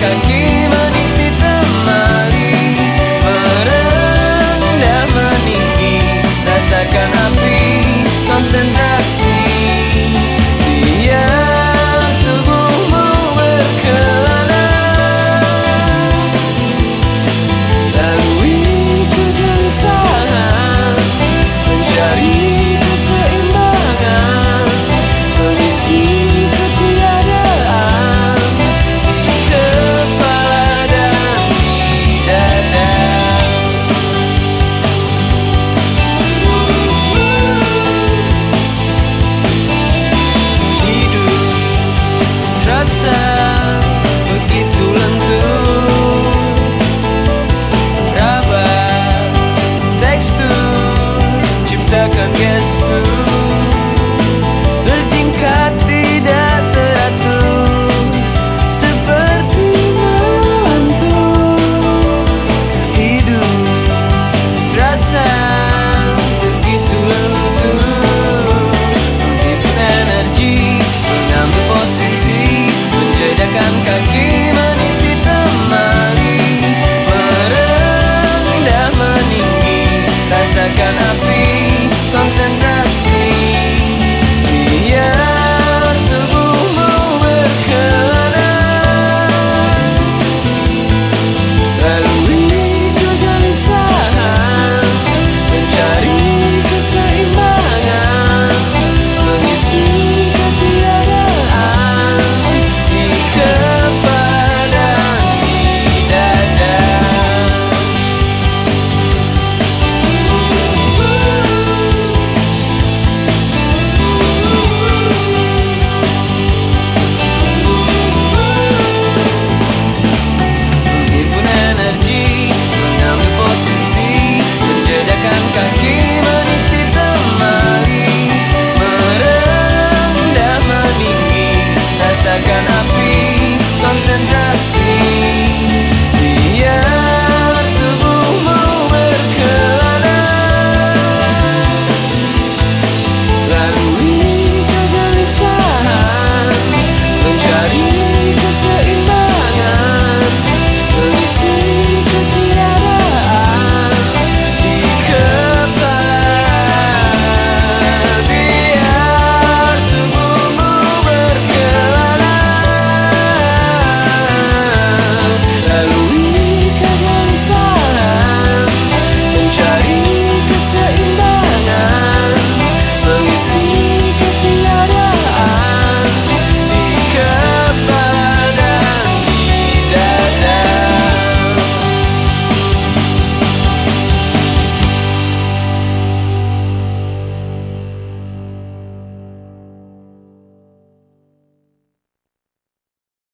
かけ api concentration.